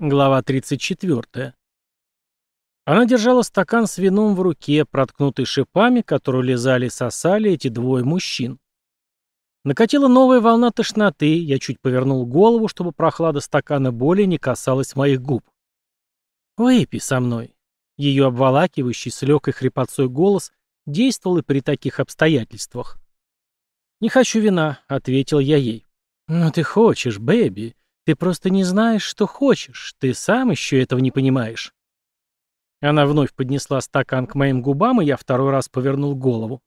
Глава 34. Она держала стакан с вином в руке, проткнутый шипами, которые лизали и сосали эти двое мужчин. Накатила новая волна тошноты, я чуть повернул голову, чтобы прохлада стакана более не касалась моих губ. «Выпей со мной». Ее обволакивающий с легкой хрипотцой голос действовал и при таких обстоятельствах. «Не хочу вина», — ответил я ей. «Но ты хочешь, бэби. Ты просто не знаешь, что хочешь. Ты сам еще этого не понимаешь». Она вновь поднесла стакан к моим губам, и я второй раз повернул голову.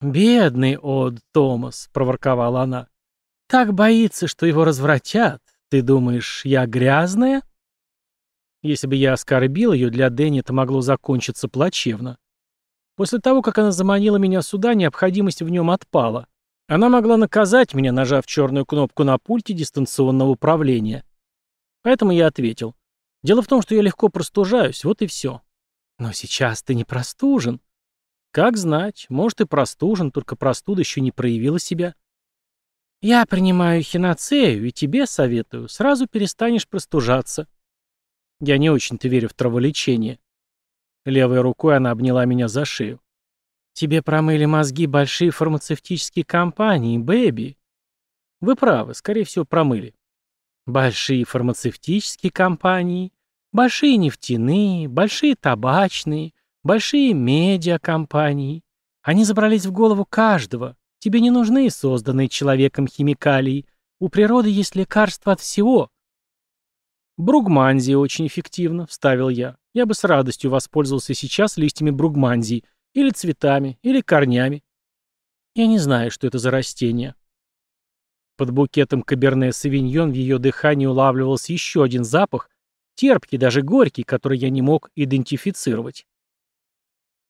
«Бедный Од Томас», — проворковала она. «Так боится, что его развратят. Ты думаешь, я грязная?» Если бы я оскорбил ее, для Дэнни это могло закончиться плачевно. После того, как она заманила меня сюда, необходимость в нем отпала. Она могла наказать меня, нажав черную кнопку на пульте дистанционного управления. Поэтому я ответил. Дело в том, что я легко простужаюсь, вот и все. Но сейчас ты не простужен. Как знать, может и простужен, только простуда еще не проявила себя. Я принимаю хиноцею и тебе советую, сразу перестанешь простужаться. Я не очень-то верю в траволечение. Левой рукой она обняла меня за шею. Тебе промыли мозги большие фармацевтические компании, бэби. Вы правы, скорее всего, промыли. Большие фармацевтические компании, большие нефтяные, большие табачные, большие медиакомпании. Они забрались в голову каждого. Тебе не нужны созданные человеком химикалии. У природы есть лекарства от всего. Бругманзия очень эффективно, вставил я. Я бы с радостью воспользовался сейчас листьями бругманзии, или цветами, или корнями. Я не знаю, что это за растение. Под букетом каберне-савиньон в ее дыхании улавливался еще один запах, терпкий, даже горький, который я не мог идентифицировать.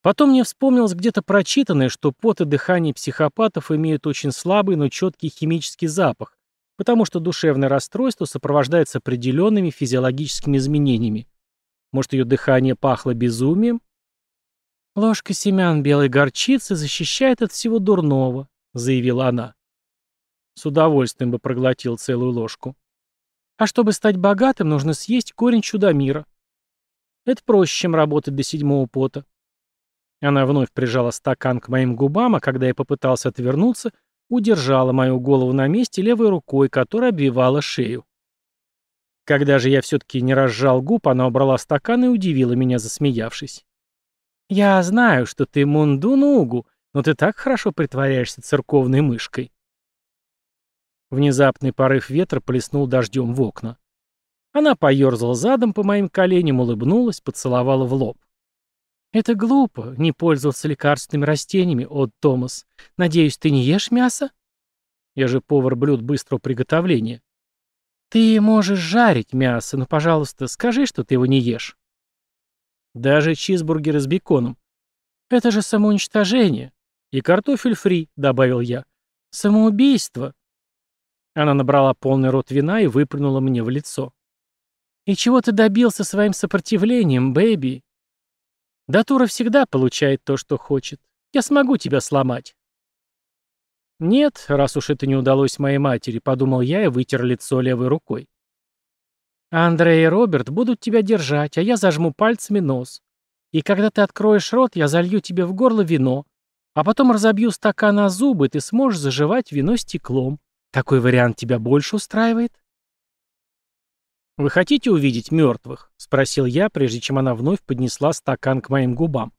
Потом мне вспомнилось где-то прочитанное, что пот и дыхание психопатов имеют очень слабый, но четкий химический запах, потому что душевное расстройство сопровождается определенными физиологическими изменениями. Может, ее дыхание пахло безумием? «Ложка семян белой горчицы защищает от всего дурного», — заявила она. С удовольствием бы проглотил целую ложку. А чтобы стать богатым, нужно съесть корень чудо-мира. Это проще, чем работать до седьмого пота. Она вновь прижала стакан к моим губам, а когда я попытался отвернуться, удержала мою голову на месте левой рукой, которая обвивала шею. Когда же я все-таки не разжал губ, она убрала стакан и удивила меня, засмеявшись. «Я знаю, что ты мундунугу, но ты так хорошо притворяешься церковной мышкой». Внезапный порыв ветра плеснул дождем в окна. Она поерзала задом по моим коленям, улыбнулась, поцеловала в лоб. «Это глупо, не пользоваться лекарственными растениями, от Томас. Надеюсь, ты не ешь мясо?» «Я же повар блюд быстрого приготовления». «Ты можешь жарить мясо, но, пожалуйста, скажи, что ты его не ешь». Даже чизбургеры с беконом. Это же самоуничтожение. И картофель фри, добавил я. Самоубийство. Она набрала полный рот вина и выплюнула мне в лицо. «И чего ты добился своим сопротивлением, бэби?» «Датура всегда получает то, что хочет. Я смогу тебя сломать». «Нет, раз уж это не удалось моей матери», — подумал я и вытер лицо левой рукой. Андрей и Роберт будут тебя держать, а я зажму пальцами нос. И когда ты откроешь рот, я залью тебе в горло вино, а потом разобью стакан о зубы, и ты сможешь заживать вино стеклом. Такой вариант тебя больше устраивает? «Вы хотите увидеть мертвых?» — спросил я, прежде чем она вновь поднесла стакан к моим губам.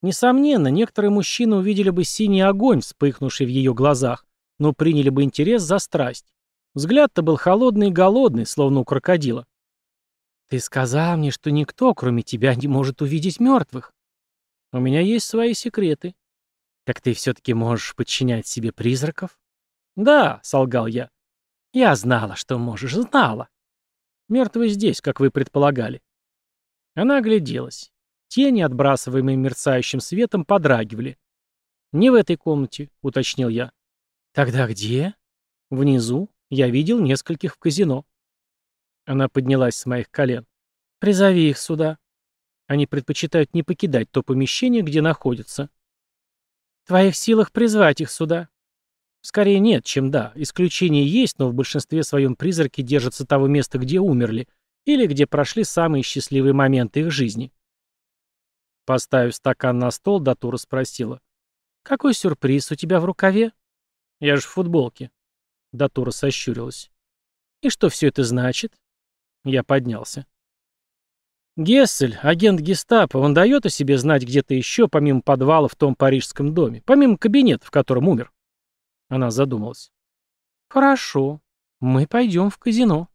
Несомненно, некоторые мужчины увидели бы синий огонь, вспыхнувший в ее глазах, но приняли бы интерес за страсть. Взгляд-то был холодный и голодный, словно у крокодила. «Ты сказал мне, что никто, кроме тебя, не может увидеть мертвых. У меня есть свои секреты. Так ты все-таки можешь подчинять себе призраков?» «Да», — солгал я. «Я знала, что можешь, знала. Мертвый здесь, как вы предполагали». Она огляделась. Тени, отбрасываемые мерцающим светом, подрагивали. «Не в этой комнате», — уточнил я. «Тогда где?» «Внизу, я видел нескольких в казино. Она поднялась с моих колен. Призови их сюда. Они предпочитают не покидать то помещение, где находятся. В твоих силах призвать их сюда. Скорее нет, чем да. Исключения есть, но в большинстве своем призраки держатся того места, где умерли, или где прошли самые счастливые моменты их жизни. Поставив стакан на стол, Датура спросила. «Какой сюрприз у тебя в рукаве?» «Я же в футболке». Датура сощурилась. «И что все это значит?» Я поднялся. «Гессель, агент гестапо, он дает о себе знать где-то еще, помимо подвала в том парижском доме, помимо кабинета, в котором умер?» Она задумалась. «Хорошо. Мы пойдем в казино».